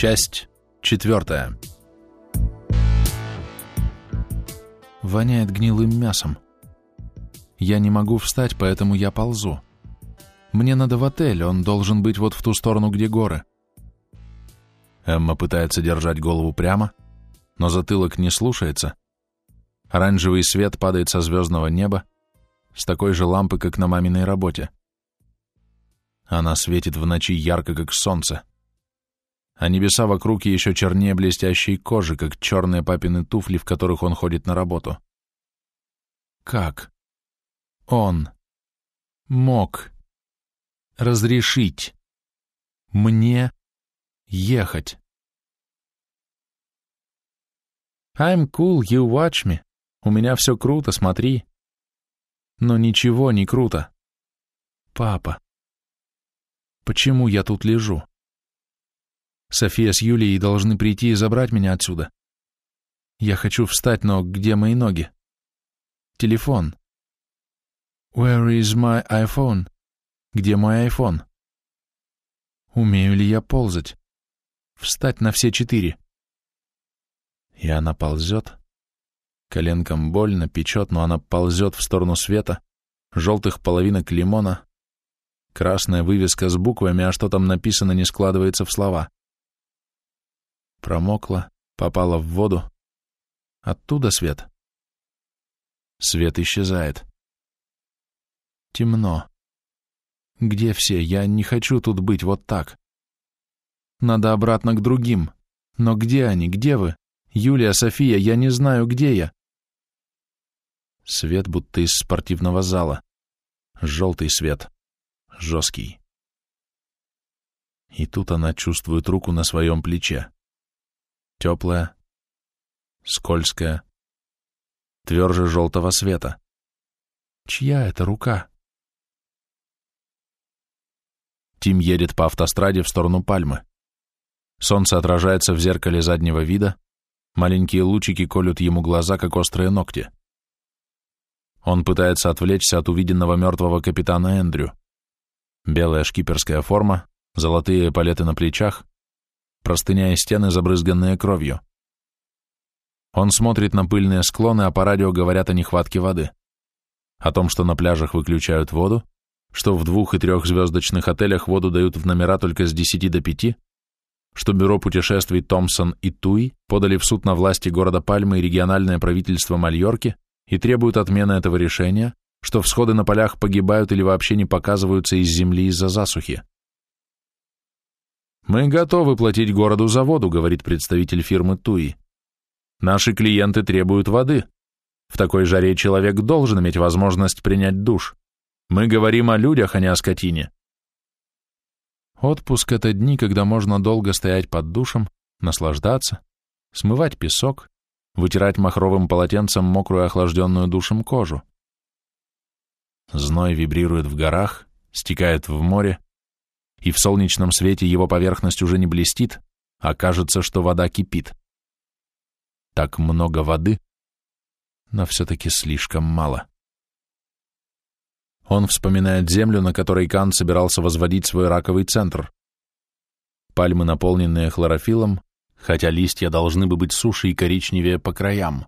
Часть четвертая. Воняет гнилым мясом. Я не могу встать, поэтому я ползу. Мне надо в отель, он должен быть вот в ту сторону, где горы. Эмма пытается держать голову прямо, но затылок не слушается. Оранжевый свет падает со звездного неба, с такой же лампы, как на маминой работе. Она светит в ночи ярко, как солнце. А небеса вокруг еще чернее блестящей кожи, как черные папины туфли, в которых он ходит на работу. Как? Он мог разрешить мне ехать? I'm cool, you watch me. У меня все круто, смотри. Но ничего не круто. Папа. Почему я тут лежу? София с Юлией должны прийти и забрать меня отсюда. Я хочу встать, но где мои ноги? Телефон. Where is my iPhone? Где мой iPhone? Умею ли я ползать? Встать на все четыре. И она ползет. Коленкам больно, печет, но она ползет в сторону света, желтых половинок лимона, Красная вывеска с буквами, а что там написано, не складывается в слова. Промокла, попала в воду. Оттуда свет. Свет исчезает. Темно. Где все? Я не хочу тут быть вот так. Надо обратно к другим. Но где они? Где вы? Юлия, София, я не знаю, где я. Свет будто из спортивного зала. Желтый свет жесткий. И тут она чувствует руку на своем плече. Теплая, скользкая, тверже желтого света. Чья это рука? Тим едет по автостраде в сторону Пальмы. Солнце отражается в зеркале заднего вида, маленькие лучики колют ему глаза, как острые ногти. Он пытается отвлечься от увиденного мертвого капитана Эндрю. Белая шкиперская форма, золотые палеты на плечах, простыня и стены, забрызганные кровью. Он смотрит на пыльные склоны, а по радио говорят о нехватке воды. О том, что на пляжах выключают воду, что в двух- и трехзвездочных отелях воду дают в номера только с 10 до 5, что бюро путешествий Томпсон и Туи подали в суд на власти города Пальмы и региональное правительство Мальорки и требуют отмены этого решения, что всходы на полях погибают или вообще не показываются из земли из-за засухи. «Мы готовы платить городу за воду», — говорит представитель фирмы Туи. «Наши клиенты требуют воды. В такой жаре человек должен иметь возможность принять душ. Мы говорим о людях, а не о скотине». Отпуск — это дни, когда можно долго стоять под душем, наслаждаться, смывать песок, вытирать махровым полотенцем мокрую охлажденную душем кожу. Зной вибрирует в горах, стекает в море, и в солнечном свете его поверхность уже не блестит, а кажется, что вода кипит. Так много воды, но все-таки слишком мало. Он вспоминает землю, на которой Кан собирался возводить свой раковый центр. Пальмы, наполненные хлорофилом, хотя листья должны бы быть суше и коричневее по краям.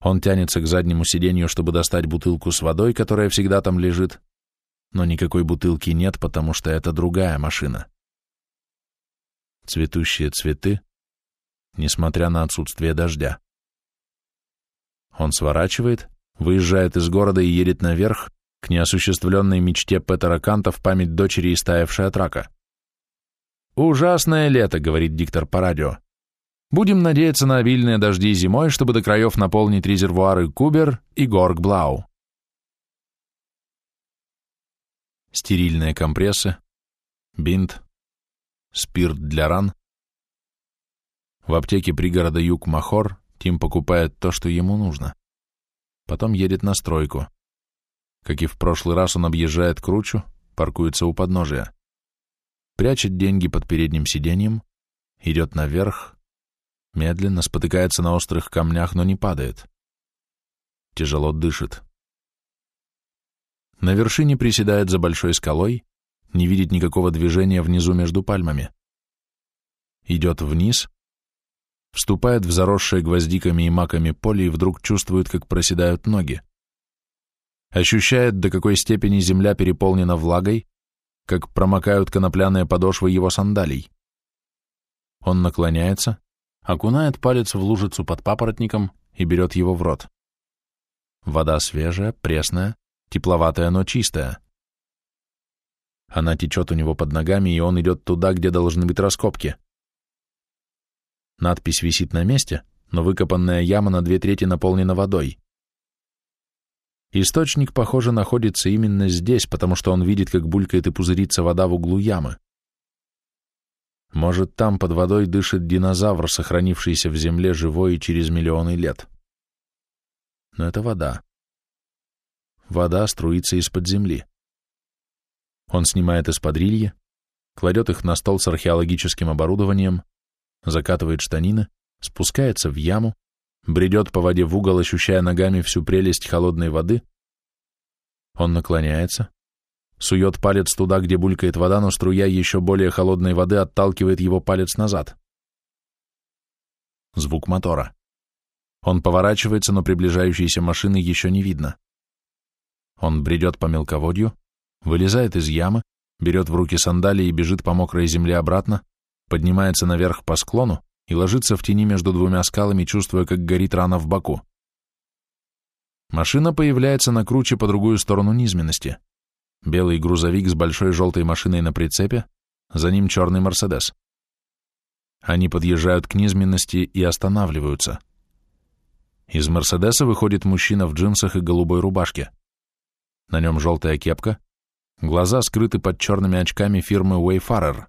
Он тянется к заднему сиденью, чтобы достать бутылку с водой, которая всегда там лежит, но никакой бутылки нет, потому что это другая машина. Цветущие цветы, несмотря на отсутствие дождя. Он сворачивает, выезжает из города и едет наверх, к неосуществленной мечте Петера Канта в память дочери, истаявшей от рака. «Ужасное лето», — говорит диктор по радио. Будем надеяться на обильные дожди зимой, чтобы до краев наполнить резервуары Кубер и Горгблау. Стерильные компрессы, бинт, спирт для ран. В аптеке пригорода Юг-Махор Тим покупает то, что ему нужно. Потом едет на стройку. Как и в прошлый раз, он объезжает кручу, паркуется у подножия. Прячет деньги под передним сиденьем, идет наверх, Медленно спотыкается на острых камнях, но не падает. Тяжело дышит. На вершине приседает за большой скалой, не видит никакого движения внизу между пальмами. идет вниз, вступает в заросшее гвоздиками и маками поле и вдруг чувствует, как проседают ноги. Ощущает, до какой степени земля переполнена влагой, как промокают конопляные подошвы его сандалий. Он наклоняется, окунает палец в лужицу под папоротником и берет его в рот. Вода свежая, пресная, тепловатая, но чистая. Она течет у него под ногами, и он идет туда, где должны быть раскопки. Надпись висит на месте, но выкопанная яма на две трети наполнена водой. Источник, похоже, находится именно здесь, потому что он видит, как булькает и пузырится вода в углу ямы. Может, там под водой дышит динозавр, сохранившийся в земле живой через миллионы лет. Но это вода. Вода струится из-под земли. Он снимает эспадрильи, кладет их на стол с археологическим оборудованием, закатывает штанины, спускается в яму, бредет по воде в угол, ощущая ногами всю прелесть холодной воды. Он наклоняется, сует палец туда, где булькает вода, но струя еще более холодной воды отталкивает его палец назад. Звук мотора. Он поворачивается, но приближающейся машины еще не видно. Он бредет по мелководью, вылезает из ямы, берет в руки сандалии и бежит по мокрой земле обратно, поднимается наверх по склону и ложится в тени между двумя скалами, чувствуя, как горит рана в боку. Машина появляется на круче по другую сторону низменности. Белый грузовик с большой желтой машиной на прицепе, за ним черный Мерседес. Они подъезжают к низменности и останавливаются. Из Мерседеса выходит мужчина в джинсах и голубой рубашке. На нем желтая кепка, глаза скрыты под черными очками фирмы Wayfarer.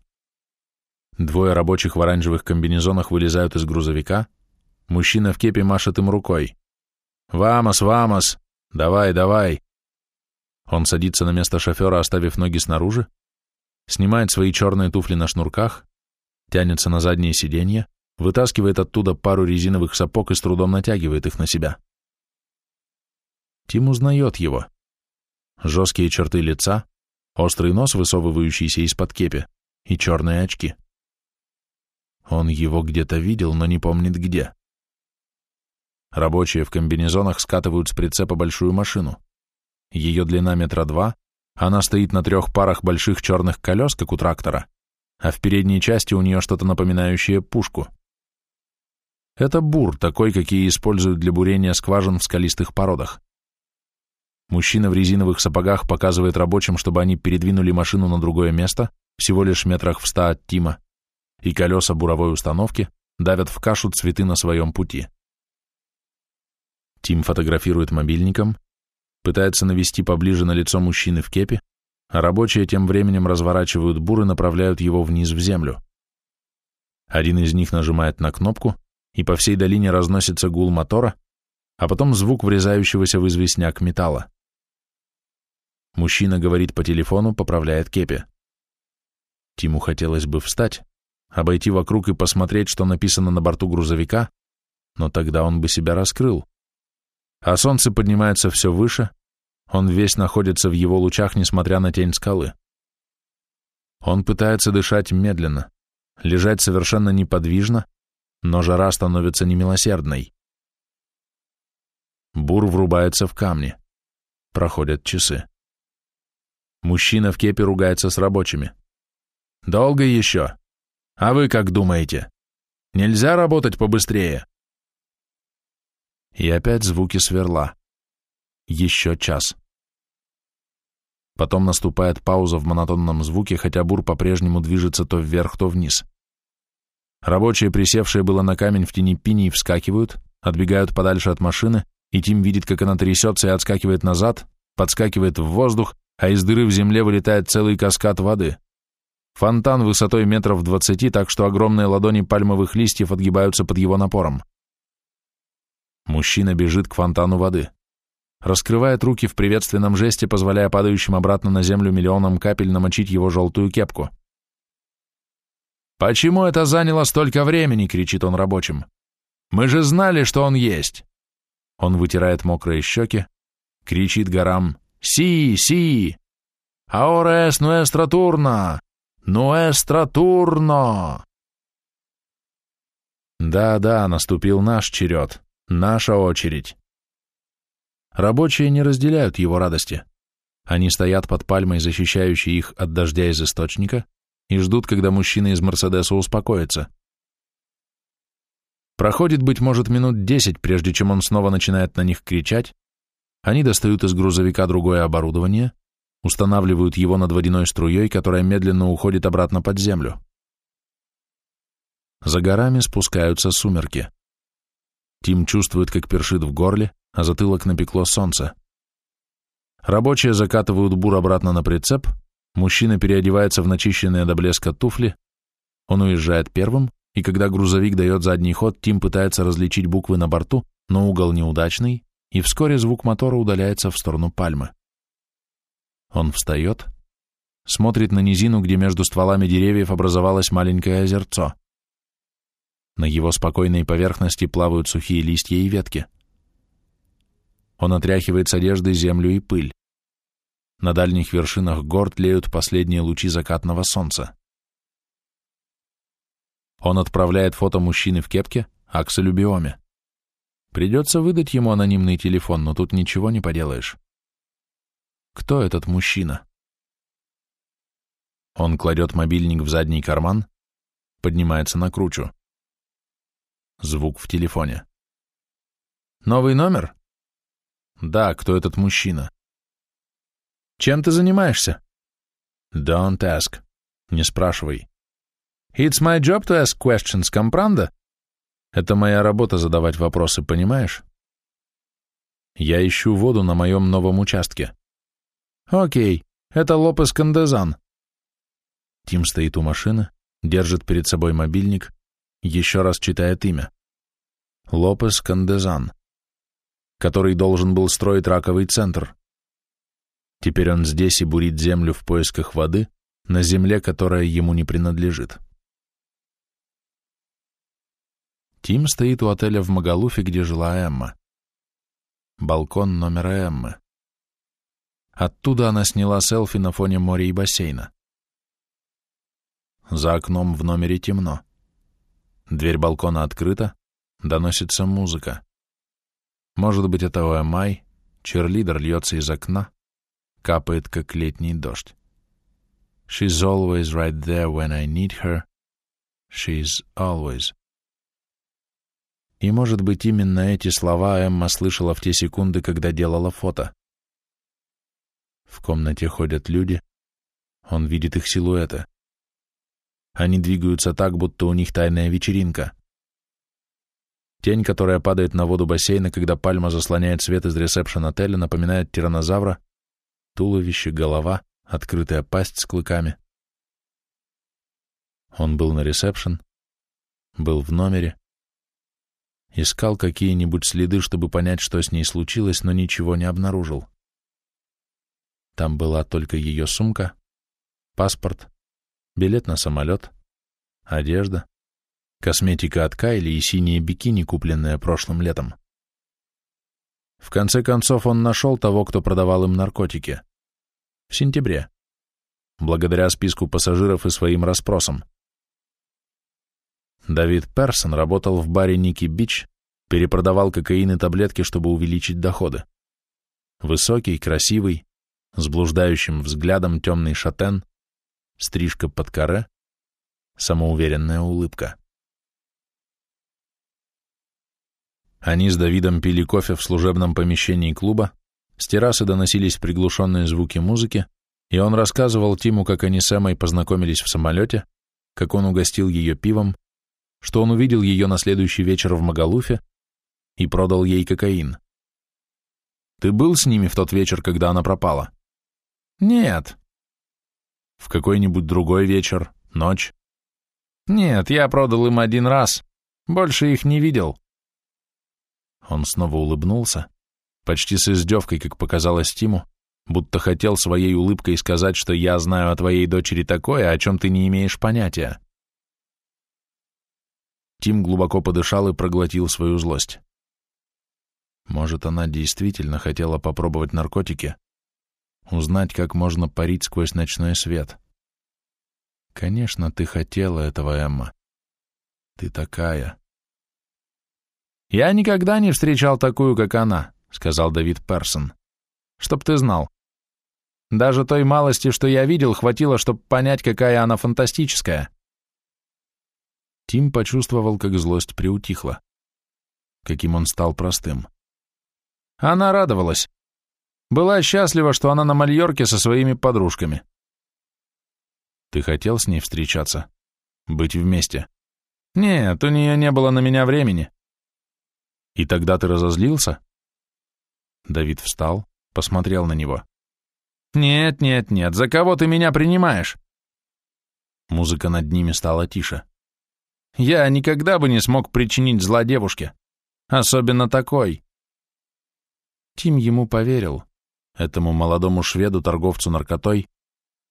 Двое рабочих в оранжевых комбинезонах вылезают из грузовика, мужчина в кепе машет им рукой. «Вамос, вамос! Давай, давай!» Он садится на место шофера, оставив ноги снаружи, снимает свои черные туфли на шнурках, тянется на заднее сиденье, вытаскивает оттуда пару резиновых сапог и с трудом натягивает их на себя. Тим узнает его. Жесткие черты лица, острый нос, высовывающийся из-под кепи, и черные очки. Он его где-то видел, но не помнит где. Рабочие в комбинезонах скатывают с прицепа большую машину. Ее длина метра два, она стоит на трех парах больших черных колес, как у трактора, а в передней части у нее что-то напоминающее пушку. Это бур, такой, какие используют для бурения скважин в скалистых породах. Мужчина в резиновых сапогах показывает рабочим, чтобы они передвинули машину на другое место, всего лишь метрах в ста от Тима, и колеса буровой установки давят в кашу цветы на своем пути. Тим фотографирует мобильником, пытается навести поближе на лицо мужчины в кепе, а рабочие тем временем разворачивают бур и направляют его вниз в землю. Один из них нажимает на кнопку, и по всей долине разносится гул мотора, а потом звук врезающегося в известняк металла. Мужчина говорит по телефону, поправляет кепи. Тиму хотелось бы встать, обойти вокруг и посмотреть, что написано на борту грузовика, но тогда он бы себя раскрыл. А солнце поднимается все выше, он весь находится в его лучах, несмотря на тень скалы. Он пытается дышать медленно, лежать совершенно неподвижно, но жара становится немилосердной. Бур врубается в камни. Проходят часы. Мужчина в кепе ругается с рабочими. «Долго еще? А вы как думаете? Нельзя работать побыстрее?» И опять звуки сверла. Еще час. Потом наступает пауза в монотонном звуке, хотя бур по-прежнему движется то вверх, то вниз. Рабочие, присевшие было на камень в тени пиней, вскакивают, отбегают подальше от машины, и Тим видит, как она трясется и отскакивает назад, подскакивает в воздух, а из дыры в земле вылетает целый каскад воды. Фонтан высотой метров двадцати, так что огромные ладони пальмовых листьев отгибаются под его напором. Мужчина бежит к фонтану воды. Раскрывает руки в приветственном жесте, позволяя падающим обратно на землю миллионам капель намочить его желтую кепку. «Почему это заняло столько времени?» — кричит он рабочим. «Мы же знали, что он есть!» Он вытирает мокрые щеки, кричит горам Си, си! Ahora es nuestra turno! Nuestra turno!» Да-да, наступил наш черед, наша очередь. Рабочие не разделяют его радости. Они стоят под пальмой, защищающей их от дождя из источника, и ждут, когда мужчина из Мерседеса успокоится. Проходит, быть может, минут десять, прежде чем он снова начинает на них кричать. Они достают из грузовика другое оборудование, устанавливают его над водяной струей, которая медленно уходит обратно под землю. За горами спускаются сумерки. Тим чувствует, как першит в горле, а затылок напекло солнце. Рабочие закатывают бур обратно на прицеп, мужчина переодевается в начищенные до блеска туфли, он уезжает первым, и когда грузовик дает задний ход, Тим пытается различить буквы на борту, но угол неудачный, и вскоре звук мотора удаляется в сторону пальмы. Он встает, смотрит на низину, где между стволами деревьев образовалось маленькое озерцо. На его спокойной поверхности плавают сухие листья и ветки. Он отряхивает с одежды землю и пыль. На дальних вершинах гор тлеют последние лучи закатного солнца. Он отправляет фото мужчины в кепке Акселю Биоме. Придется выдать ему анонимный телефон, но тут ничего не поделаешь. Кто этот мужчина? Он кладет мобильник в задний карман, поднимается на кручу. Звук в телефоне. «Новый номер?» «Да, кто этот мужчина?» «Чем ты занимаешься?» «Don't ask. Не спрашивай. It's my job to ask questions, comprando? Это моя работа задавать вопросы, понимаешь? Я ищу воду на моем новом участке. Окей, это Лопес Кандезан. Тим стоит у машины, держит перед собой мобильник, еще раз читает имя. Лопес Кандезан, который должен был строить раковый центр. Теперь он здесь и бурит землю в поисках воды на земле, которая ему не принадлежит. Тим стоит у отеля в Магалуфе, где жила Эмма. Балкон номера Эммы. Оттуда она сняла селфи на фоне моря и бассейна. За окном в номере темно. Дверь балкона открыта, доносится музыка. Может быть, это ОМАЙ, черлидер льется из окна, капает, как летний дождь. She's always right there when I need her. She's always. И, может быть, именно эти слова Эмма слышала в те секунды, когда делала фото. В комнате ходят люди, он видит их силуэты. Они двигаются так, будто у них тайная вечеринка. Тень, которая падает на воду бассейна, когда пальма заслоняет свет из ресепшн-отеля, напоминает тиранозавра, туловище, голова, открытая пасть с клыками. Он был на ресепшн, был в номере, Искал какие-нибудь следы, чтобы понять, что с ней случилось, но ничего не обнаружил. Там была только ее сумка, паспорт, билет на самолет, одежда, косметика от Кайли и синие бикини, купленные прошлым летом. В конце концов, он нашел того, кто продавал им наркотики. В сентябре. Благодаря списку пассажиров и своим расспросам. Давид Персон работал в баре Ники Бич, перепродавал кокаин и таблетки, чтобы увеличить доходы. Высокий, красивый, с блуждающим взглядом темный шатен, стрижка под каре, самоуверенная улыбка. Они с Давидом пили кофе в служебном помещении клуба, с террасы доносились приглушенные звуки музыки, и он рассказывал Тиму, как они с Эммой познакомились в самолете, как он угостил ее пивом, что он увидел ее на следующий вечер в Магалуфе и продал ей кокаин. Ты был с ними в тот вечер, когда она пропала? Нет. В какой-нибудь другой вечер, ночь? Нет, я продал им один раз. Больше их не видел. Он снова улыбнулся, почти с издевкой, как показалось Тиму, будто хотел своей улыбкой сказать, что я знаю о твоей дочери такое, о чем ты не имеешь понятия. Тим глубоко подышал и проглотил свою злость. Может, она действительно хотела попробовать наркотики, узнать, как можно парить сквозь ночной свет. Конечно, ты хотела этого, Эмма. Ты такая, «Я никогда не встречал такую, как она», — сказал Давид Персон. «Чтоб ты знал. Даже той малости, что я видел, хватило, чтобы понять, какая она фантастическая». Тим почувствовал, как злость приутихла. Каким он стал простым. Она радовалась. Была счастлива, что она на Мальорке со своими подружками. Ты хотел с ней встречаться? Быть вместе? Нет, у нее не было на меня времени. И тогда ты разозлился? Давид встал, посмотрел на него. Нет, нет, нет, за кого ты меня принимаешь? Музыка над ними стала тише. Я никогда бы не смог причинить зла девушке. Особенно такой. Тим ему поверил, этому молодому шведу, торговцу наркотой,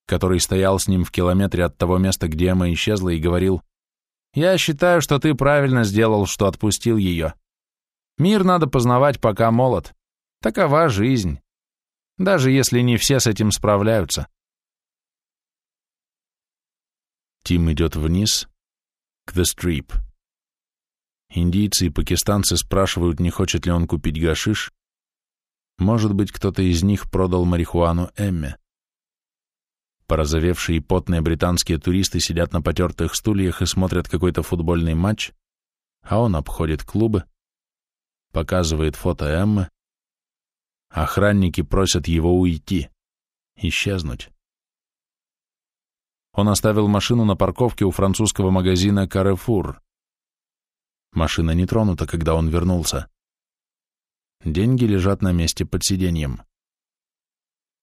который стоял с ним в километре от того места, где Эмма исчезла, и говорил, «Я считаю, что ты правильно сделал, что отпустил ее. Мир надо познавать, пока молод. Такова жизнь. Даже если не все с этим справляются». Тим идет вниз, к The Strip. Индийцы и пакистанцы спрашивают, не хочет ли он купить гашиш. Может быть, кто-то из них продал марихуану Эмме. Порозовевшие и потные британские туристы сидят на потертых стульях и смотрят какой-то футбольный матч, а он обходит клубы, показывает фото Эммы. Охранники просят его уйти, исчезнуть. Он оставил машину на парковке у французского магазина «Каррефур». Машина не тронута, когда он вернулся. Деньги лежат на месте под сиденьем.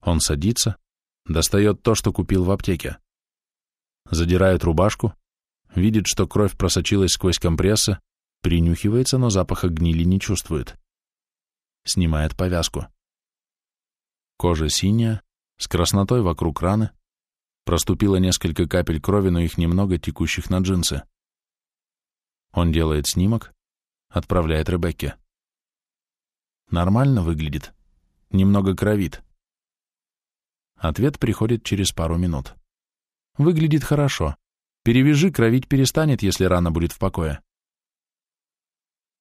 Он садится, достает то, что купил в аптеке. Задирает рубашку, видит, что кровь просочилась сквозь компрессы, принюхивается, но запаха гнили не чувствует. Снимает повязку. Кожа синяя, с краснотой вокруг раны, проступило несколько капель крови, но их немного, текущих на джинсы. Он делает снимок, отправляет Ребекке. Нормально выглядит. Немного кровит. Ответ приходит через пару минут. Выглядит хорошо. Перевяжи, кровить перестанет, если рана будет в покое.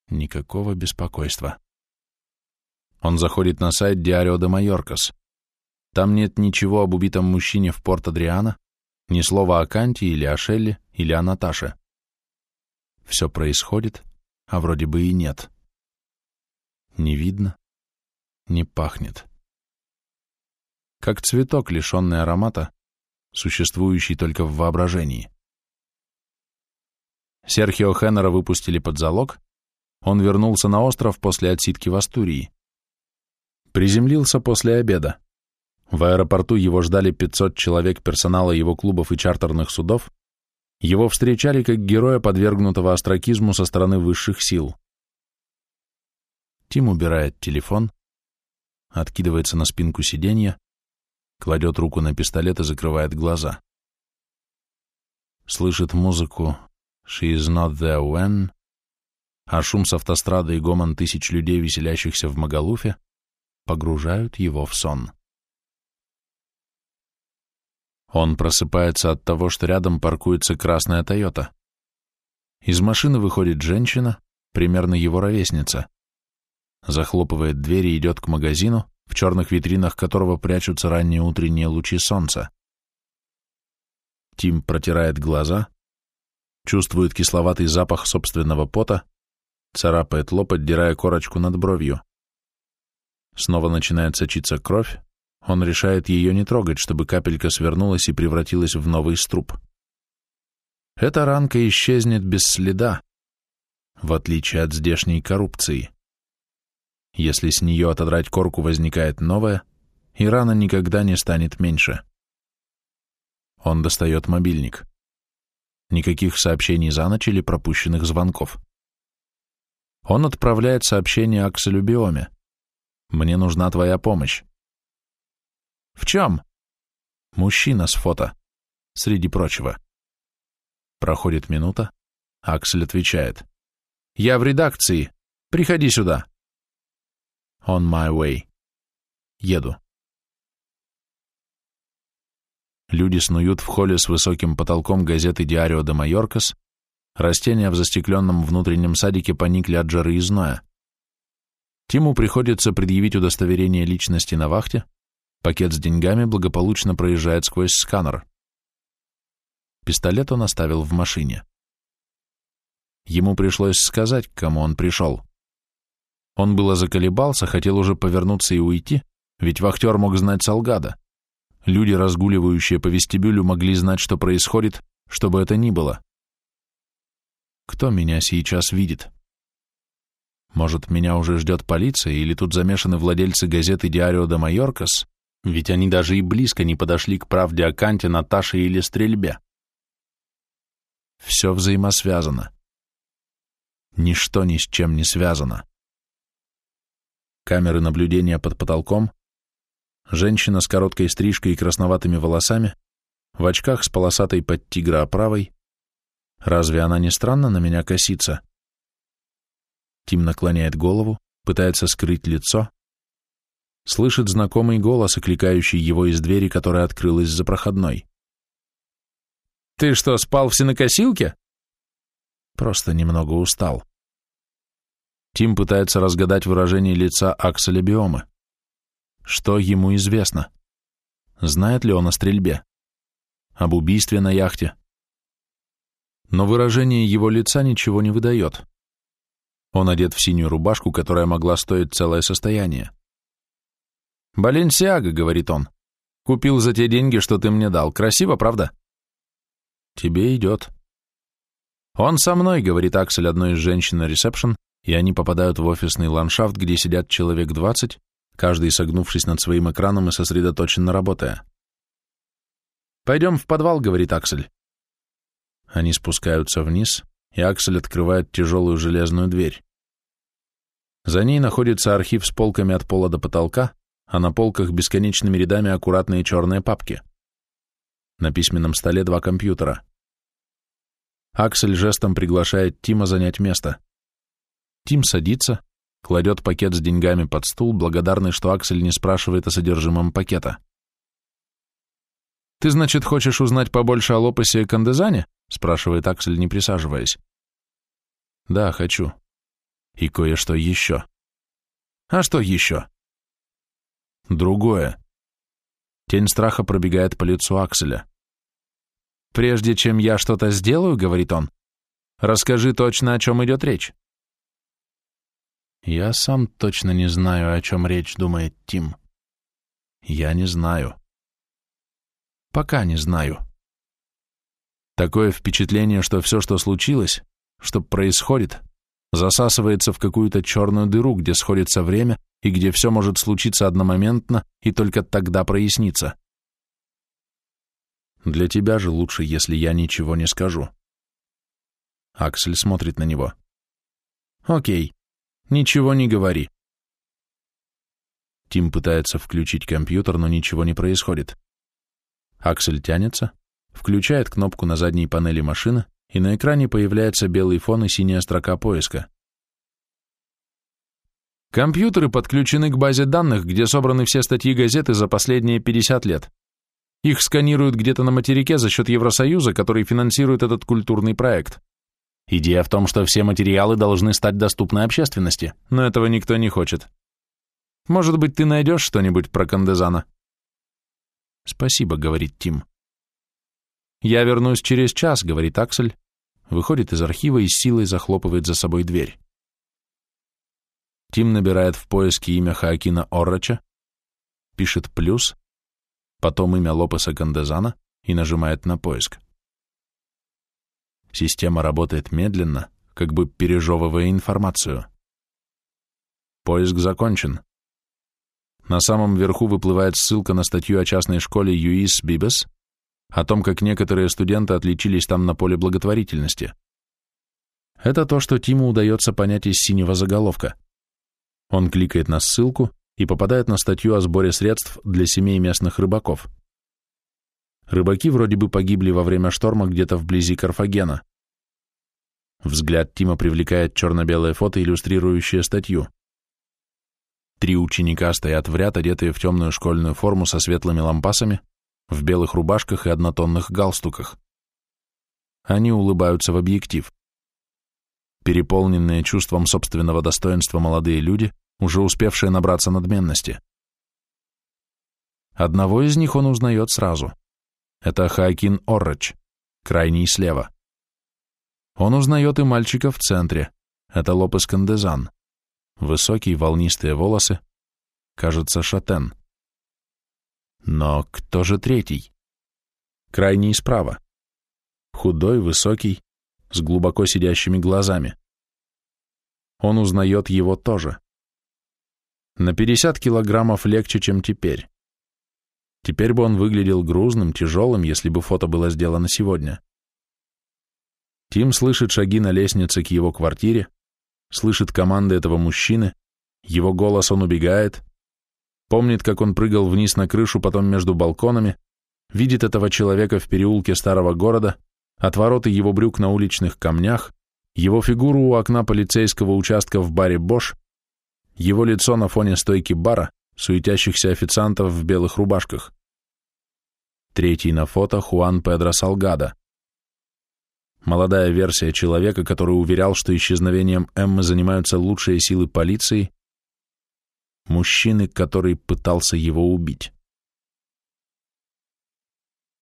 Никакого беспокойства. Он заходит на сайт Диарио де Майоркас. Там нет ничего об убитом мужчине в Порт-Адриано, ни слова о Канте или о Шелле или о Наташе. Все происходит, а вроде бы и нет. Не видно, не пахнет. Как цветок, лишенный аромата, существующий только в воображении. Серхио Хеннера выпустили под залог, он вернулся на остров после отсидки в Астурии. Приземлился после обеда. В аэропорту его ждали 500 человек персонала его клубов и чартерных судов, его встречали как героя, подвергнутого остракизму со стороны высших сил. Тим убирает телефон, откидывается на спинку сиденья, кладет руку на пистолет и закрывает глаза. Слышит музыку «She is not there when», а шум с автострады и гомон тысяч людей, веселящихся в Магалуфе, погружают его в сон. Он просыпается от того, что рядом паркуется красная Тойота. Из машины выходит женщина, примерно его ровесница. Захлопывает дверь и идет к магазину, в черных витринах которого прячутся ранние утренние лучи солнца. Тим протирает глаза, чувствует кисловатый запах собственного пота, царапает лоб, отдирая корочку над бровью. Снова начинает сочиться кровь, он решает ее не трогать, чтобы капелька свернулась и превратилась в новый струп. Эта ранка исчезнет без следа, в отличие от здешней коррупции. Если с нее отодрать корку, возникает новая, и рана никогда не станет меньше. Он достает мобильник. Никаких сообщений за ночь или пропущенных звонков. Он отправляет сообщение Акселю Биоме. «Мне нужна твоя помощь. В чем? Мужчина с фото, среди прочего. Проходит минута, Аксель отвечает. Я в редакции. Приходи сюда. On my way. Еду. Люди снуют в холле с высоким потолком газеты «Диарио де Майоркас», Растения в застекленном внутреннем садике поникли от жары и зноя. Тиму приходится предъявить удостоверение личности на вахте, пакет с деньгами благополучно проезжает сквозь сканер. Пистолет он оставил в машине. Ему пришлось сказать, к кому он пришел. Он было заколебался, хотел уже повернуться и уйти, ведь вахтер мог знать Салгада. Люди, разгуливающие по вестибюлю, могли знать, что происходит, что бы это ни было. Кто меня сейчас видит? Может, меня уже ждет полиция, или тут замешаны владельцы газеты «Диарио де Майоркас», ведь они даже и близко не подошли к правде о Канте, Наташе или стрельбе. Все взаимосвязано. Ничто ни с чем не связано. Камеры наблюдения под потолком, женщина с короткой стрижкой и красноватыми волосами, в очках с полосатой под тигра оправой. Разве она не странно на меня косится? Тим наклоняет голову, пытается скрыть лицо, слышит знакомый голос, окликающий его из двери, которая открылась за проходной. «Ты что, спал в сенокосилке?» Просто немного устал. Тим пытается разгадать выражение лица Акселя Биомы. Что ему известно? Знает ли он о стрельбе? Об убийстве на яхте? Но выражение его лица ничего не выдает. Он одет в синюю рубашку, которая могла стоить целое состояние. «Баленсиага», — говорит он, — «купил за те деньги, что ты мне дал. Красиво, правда?» «Тебе идет». «Он со мной», — говорит Аксель одной из женщин на ресепшн, и они попадают в офисный ландшафт, где сидят человек двадцать, каждый согнувшись над своим экраном и сосредоточенно работая. «Пойдем в подвал», — говорит Аксель. Они спускаются вниз, и Аксель открывает тяжелую железную дверь. За ней находится архив с полками от пола до потолка, а на полках бесконечными рядами аккуратные черные папки. На письменном столе два компьютера. Аксель жестом приглашает Тима занять место. Тим садится, кладет пакет с деньгами под стул, благодарный, что Аксель не спрашивает о содержимом пакета. «Ты, значит, хочешь узнать побольше о Лопесе и Кандезане?» спрашивает Аксель, не присаживаясь. «Да, хочу. И кое-что еще». «А что еще?» «Другое». Тень страха пробегает по лицу Акселя. «Прежде чем я что-то сделаю, — говорит он, — расскажи точно, о чем идет речь». «Я сам точно не знаю, о чем речь, — думает Тим. Я не знаю. Пока не знаю». Такое впечатление, что все, что случилось, что происходит, засасывается в какую-то черную дыру, где сходится время и где все может случиться одномоментно и только тогда прояснится. Для тебя же лучше, если я ничего не скажу. Аксель смотрит на него. Окей, ничего не говори. Тим пытается включить компьютер, но ничего не происходит. Аксель тянется, включает кнопку на задней панели машины, и на экране появляется белый фон и синяя строка поиска. Компьютеры подключены к базе данных, где собраны все статьи газеты за последние 50 лет. Их сканируют где-то на материке за счет Евросоюза, который финансирует этот культурный проект. Идея в том, что все материалы должны стать доступны общественности, но этого никто не хочет. Может быть, ты найдешь что-нибудь про Кандезана? Спасибо, говорит Тим. «Я вернусь через час», — говорит Аксель, выходит из архива и силой захлопывает за собой дверь. Тим набирает в поиске имя Хаакина Оррача, пишет «плюс», потом имя Лопеса Гандезана и нажимает на поиск. Система работает медленно, как бы пережевывая информацию. Поиск закончен. На самом верху выплывает ссылка на статью о частной школе Юис Бибес, о том, как некоторые студенты отличились там на поле благотворительности. Это то, что Тиму удается понять из синего заголовка. Он кликает на ссылку и попадает на статью о сборе средств для семей местных рыбаков. Рыбаки вроде бы погибли во время шторма где-то вблизи Карфагена. Взгляд Тима привлекает черно-белое фото, иллюстрирующее статью. Три ученика стоят в ряд, одетые в темную школьную форму со светлыми лампасами, в белых рубашках и однотонных галстуках. Они улыбаются в объектив. переполненные чувством собственного достоинства молодые люди, уже успевшие набраться надменности. Одного из них он узнает сразу. Это Хаакин Оррач, крайний слева. Он узнает и мальчика в центре. Это Лопес Кандезан. Высокие волнистые волосы. Кажется, шатен. Но кто же третий? Крайний справа. Худой, высокий, с глубоко сидящими глазами. Он узнает его тоже. На 50 килограммов легче, чем теперь. Теперь бы он выглядел грузным, тяжелым, если бы фото было сделано сегодня. Тим слышит шаги на лестнице к его квартире, слышит команды этого мужчины, его голос он убегает, помнит, как он прыгал вниз на крышу, потом между балконами, видит этого человека в переулке старого города, отвороты его брюк на уличных камнях, его фигуру у окна полицейского участка в баре «Бош», его лицо на фоне стойки бара, суетящихся официантов в белых рубашках. Третий на фото Хуан Педро Салгада. Молодая версия человека, который уверял, что исчезновением Эммы занимаются лучшие силы полиции, мужчины, который пытался его убить.